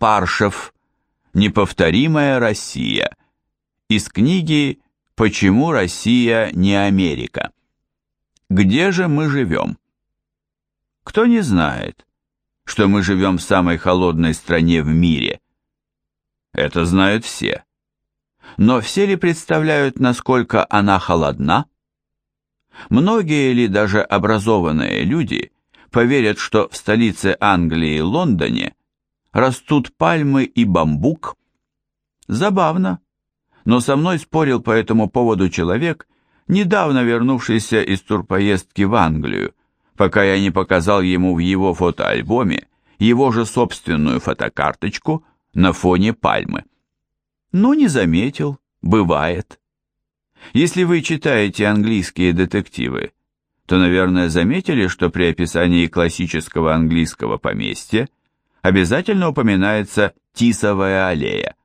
Паршев «Неповторимая Россия» из книги «Почему Россия не Америка?» Где же мы живем? Кто не знает, что мы живем в самой холодной стране в мире? Это знают все. Но все ли представляют, насколько она холодна? Многие ли даже образованные люди поверят, что в столице Англии, Лондоне, растут пальмы и бамбук? Забавно. Но со мной спорил по этому поводу человек, недавно вернувшийся из турпоездки в Англию, пока я не показал ему в его фотоальбоме его же собственную фотокарточку на фоне пальмы. Ну, не заметил, бывает. Если вы читаете английские детективы, то, наверное, заметили, что при описании классического английского поместья обязательно упоминается Тисовая аллея.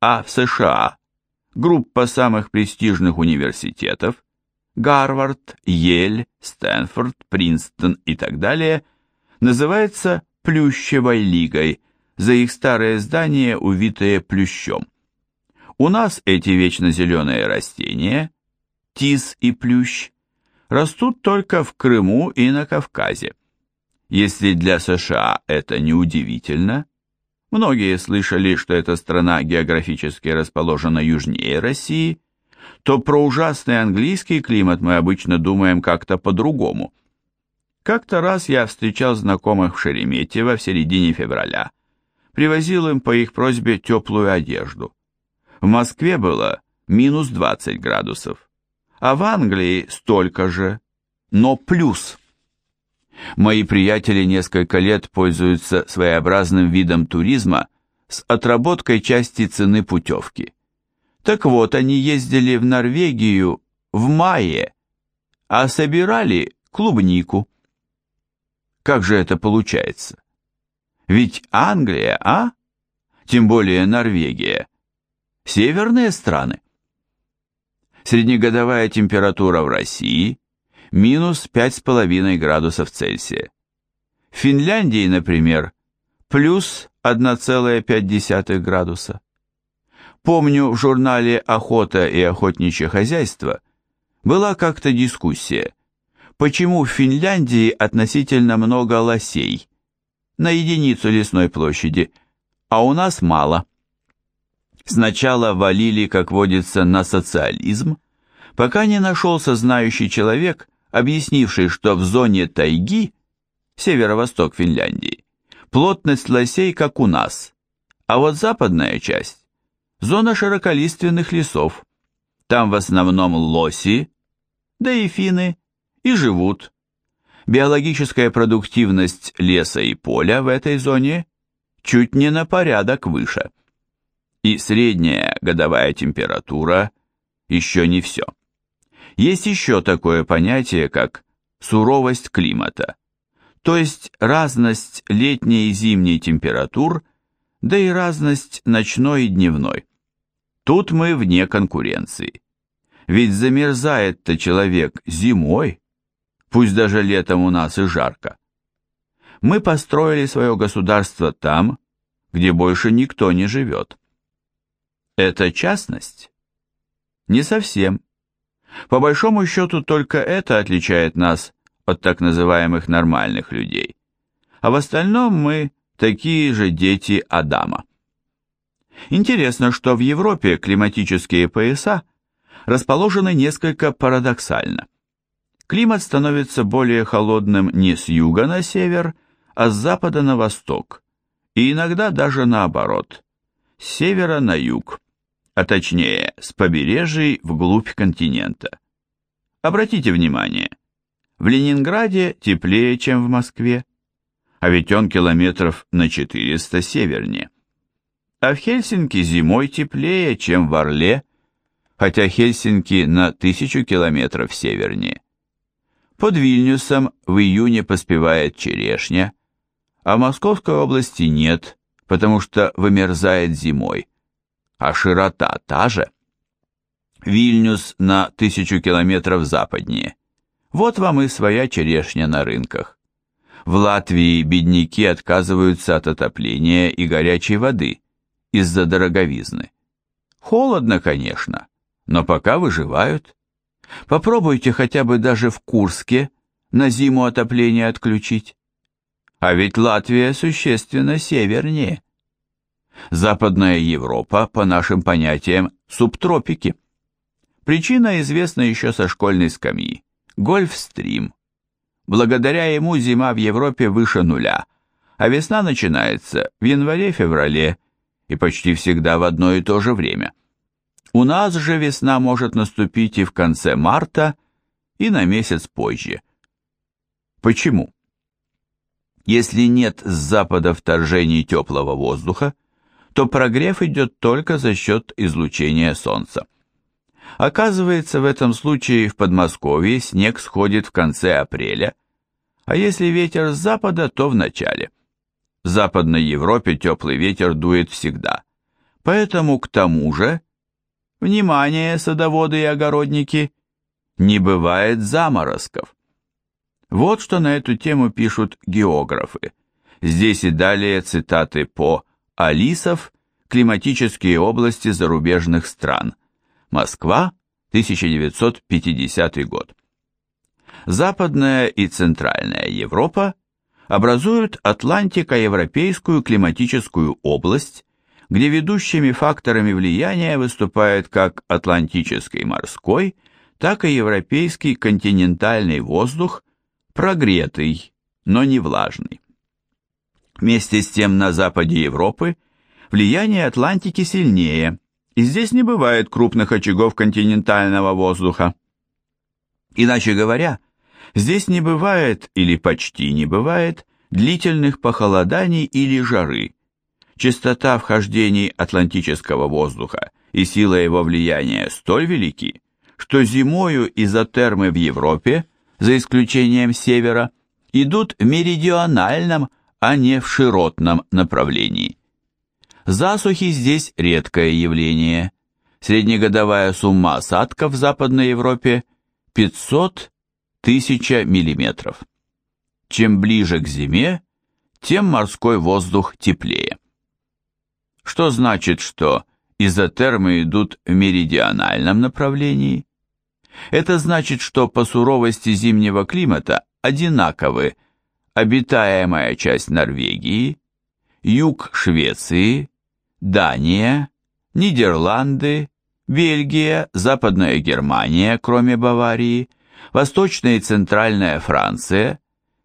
А в США группа самых престижных университетов Гарвард, Йель, Стэнфорд, Принстон и так далее называется Плющевой лигой за их старые здания, увитые плющом. У нас эти вечно зеленые растения, тис и плющ, растут только в Крыму и на Кавказе. Если для США это не удивительно, многие слышали, что эта страна географически расположена южнее России, то про ужасный английский климат мы обычно думаем как-то по-другому. Как-то раз я встречал знакомых в Шереметьево в середине февраля, привозил им по их просьбе теплую одежду. В Москве было минус 20 градусов, а в Англии столько же, но плюс. Мои приятели несколько лет пользуются своеобразным видом туризма с отработкой части цены путевки. Так вот, они ездили в Норвегию в мае, а собирали клубнику. Как же это получается? Ведь Англия, а? Тем более Норвегия, Северные страны. Среднегодовая температура в России минус 5,5 градусов Цельсия. В Финляндии, например, плюс 1,5 градуса. Помню, в журнале «Охота и охотничье хозяйство» была как-то дискуссия, почему в Финляндии относительно много лосей на единицу лесной площади, а у нас мало. Сначала валили, как водится, на социализм, пока не нашелся знающий человек, объяснивший, что в зоне тайги, северо-восток Финляндии, плотность лосей, как у нас, а вот западная часть – зона широколиственных лесов. Там в основном лоси, да и финны, и живут. Биологическая продуктивность леса и поля в этой зоне чуть не на порядок выше – и средняя годовая температура еще не все. Есть еще такое понятие, как суровость климата, то есть разность летней и зимней температур, да и разность ночной и дневной. Тут мы вне конкуренции. Ведь замерзает-то человек зимой, пусть даже летом у нас и жарко. Мы построили свое государство там, где больше никто не живет. Это частность? Не совсем. По большому счету только это отличает нас от так называемых нормальных людей. А в остальном мы такие же дети Адама. Интересно, что в Европе климатические пояса расположены несколько парадоксально. Климат становится более холодным не с юга на север, а с запада на восток, и иногда даже наоборот, с севера на юг а точнее с побережий вглубь континента. Обратите внимание, в Ленинграде теплее, чем в Москве, а ведь он километров на 400 севернее. А в Хельсинки зимой теплее, чем в Орле, хотя Хельсинки на 1000 километров севернее. Под Вильнюсом в июне поспевает черешня, а в Московской области нет, потому что вымерзает зимой а широта та же. Вильнюс на тысячу километров западнее. Вот вам и своя черешня на рынках. В Латвии бедняки отказываются от отопления и горячей воды из-за дороговизны. Холодно, конечно, но пока выживают. Попробуйте хотя бы даже в Курске на зиму отопление отключить. А ведь Латвия существенно севернее. Западная Европа, по нашим понятиям, субтропики. Причина известна еще со школьной скамьи. Гольфстрим. Благодаря ему зима в Европе выше нуля, а весна начинается в январе-феврале и почти всегда в одно и то же время. У нас же весна может наступить и в конце марта, и на месяц позже. Почему? Если нет с запада вторжений теплого воздуха, то прогрев идет только за счет излучения солнца. Оказывается, в этом случае в Подмосковье снег сходит в конце апреля, а если ветер с запада, то в начале. В Западной Европе теплый ветер дует всегда. Поэтому к тому же, внимание, садоводы и огородники, не бывает заморозков. Вот что на эту тему пишут географы. Здесь и далее цитаты по Алисов «Климатические области зарубежных стран», Москва, 1950 год. Западная и Центральная Европа образуют Атлантико-европейскую климатическую область, где ведущими факторами влияния выступают как Атлантический морской, так и европейский континентальный воздух, прогретый, но не влажный. Вместе с тем на западе Европы влияние Атлантики сильнее, и здесь не бывает крупных очагов континентального воздуха. Иначе говоря, здесь не бывает или почти не бывает длительных похолоданий или жары. Частота вхождений атлантического воздуха и сила его влияния столь велики, что зимою изотермы в Европе, за исключением севера, идут в меридиональном, а не в широтном направлении. Засухи здесь редкое явление. Среднегодовая сумма осадков в Западной Европе 500 1000 мм. Чем ближе к зиме, тем морской воздух теплее. Что значит, что изотермы идут в меридиональном направлении? Это значит, что по суровости зимнего климата одинаковы обитаемая часть Норвегии, юг Швеции, Дания, Нидерланды, Бельгия, Западная Германия, кроме Баварии, Восточная и Центральная Франция,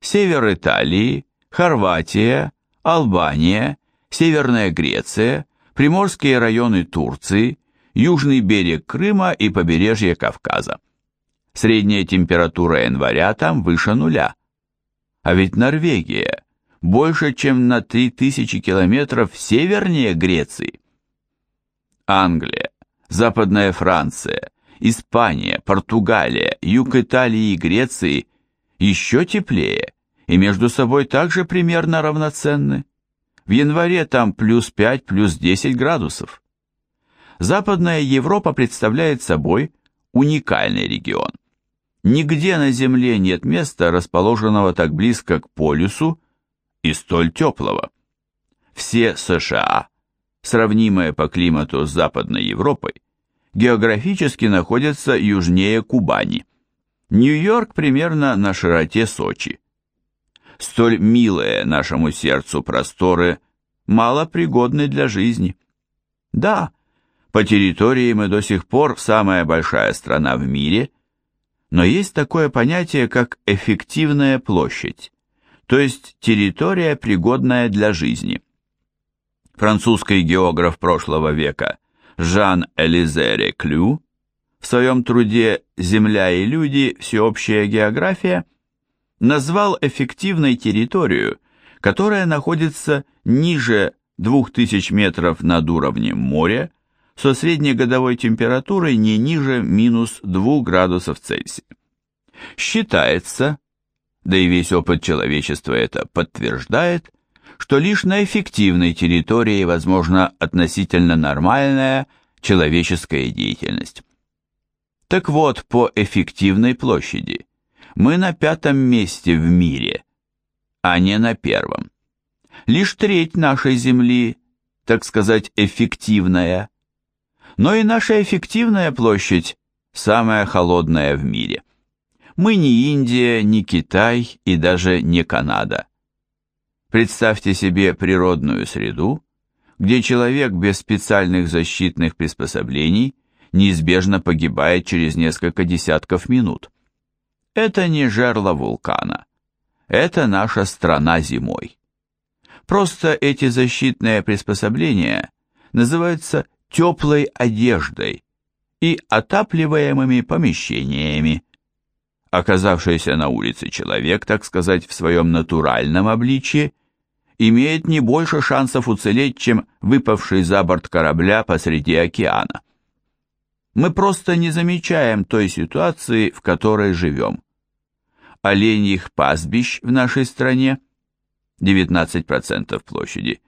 Север Италии, Хорватия, Албания, Северная Греция, Приморские районы Турции, Южный берег Крыма и побережье Кавказа. Средняя температура января там выше нуля. А ведь Норвегия больше, чем на 3000 километров севернее Греции. Англия, Западная Франция, Испания, Португалия, юг Италии и Греции еще теплее и между собой также примерно равноценны. В январе там плюс 5, плюс 10 градусов. Западная Европа представляет собой уникальный регион. Нигде на Земле нет места, расположенного так близко к полюсу, и столь теплого. Все США, сравнимые по климату с Западной Европой, географически находятся южнее Кубани. Нью-Йорк примерно на широте Сочи. Столь милые нашему сердцу просторы мало пригодны для жизни. Да, по территории мы до сих пор самая большая страна в мире, но есть такое понятие, как эффективная площадь то есть территория, пригодная для жизни. Французский географ прошлого века Жан-Элизе Реклю в своем труде «Земля и люди. Всеобщая география» назвал эффективной территорию, которая находится ниже 2000 метров над уровнем моря, со среднегодовой температурой не ниже минус 2 градусов Цельсия. Считается, да и весь опыт человечества это подтверждает, что лишь на эффективной территории возможна относительно нормальная человеческая деятельность. Так вот, по эффективной площади мы на пятом месте в мире, а не на первом. Лишь треть нашей Земли, так сказать, эффективная. Но и наша эффективная площадь самая холодная в мире. Мы не Индия, не Китай и даже не Канада. Представьте себе природную среду, где человек без специальных защитных приспособлений неизбежно погибает через несколько десятков минут. Это не жерло вулкана. Это наша страна зимой. Просто эти защитные приспособления называются теплой одеждой и отапливаемыми помещениями. Оказавшийся на улице человек, так сказать, в своем натуральном обличье, имеет не больше шансов уцелеть, чем выпавший за борт корабля посреди океана. Мы просто не замечаем той ситуации, в которой живем. Оленьих пастбищ в нашей стране, 19% площади,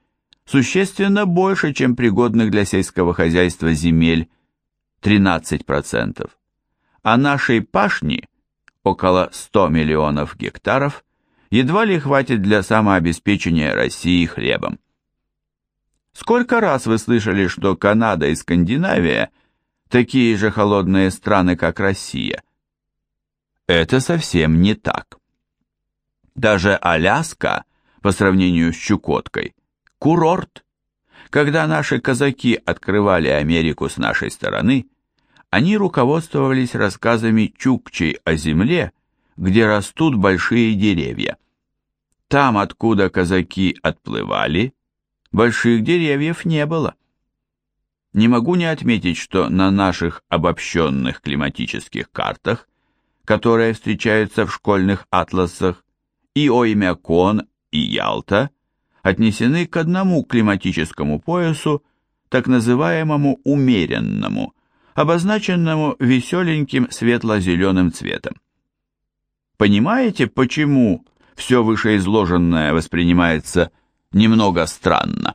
существенно больше, чем пригодных для сельского хозяйства земель, 13%, а нашей пашни, около 100 миллионов гектаров, едва ли хватит для самообеспечения России хлебом. Сколько раз вы слышали, что Канада и Скандинавия – такие же холодные страны, как Россия. Это совсем не так. Даже Аляска, по сравнению с Чукоткой, курорт. Когда наши казаки открывали Америку с нашей стороны, они руководствовались рассказами чукчей о земле, где растут большие деревья. Там, откуда казаки отплывали, больших деревьев не было не могу не отметить, что на наших обобщенных климатических картах, которые встречаются в школьных атласах, и Оймякон, и Ялта отнесены к одному климатическому поясу, так называемому умеренному, обозначенному веселеньким светло-зеленым цветом. Понимаете, почему все вышеизложенное воспринимается немного странно?